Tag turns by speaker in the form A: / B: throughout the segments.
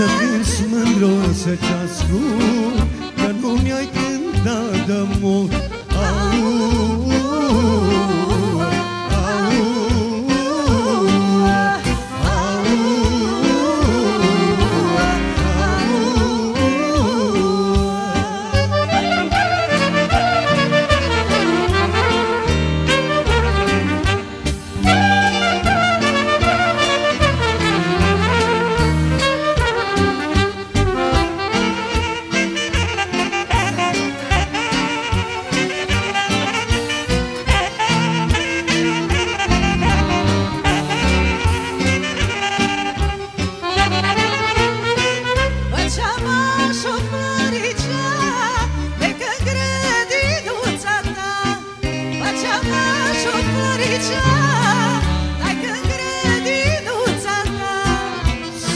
A: Să mergi mândru să-ți ascult Că nu mi-ai cântat de mult.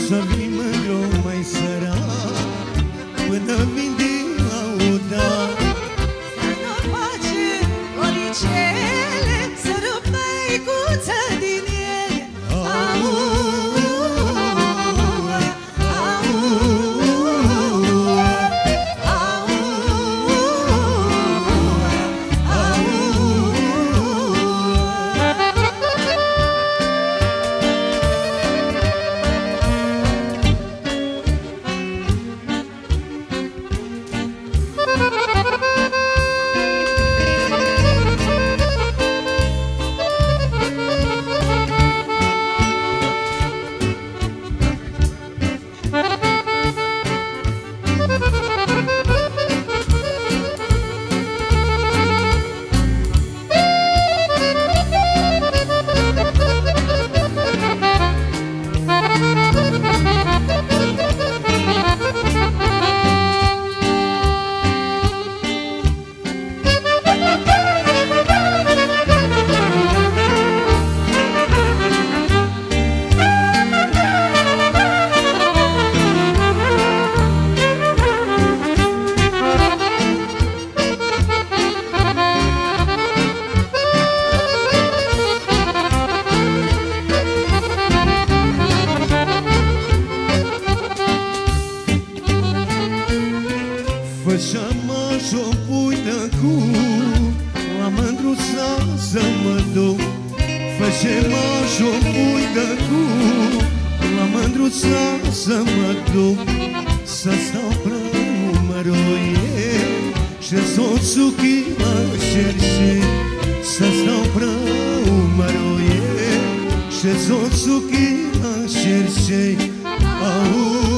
A: Să vii mândru mai sărat Până vin Făceam așa o pui de cur La mândruța să mă duc Făceam așa o pui de cur La mândruța să mă duc Să stau prămărul ei Și soțul chima șerșe Să stau prămărul ei Și soțul chima șerșe Au,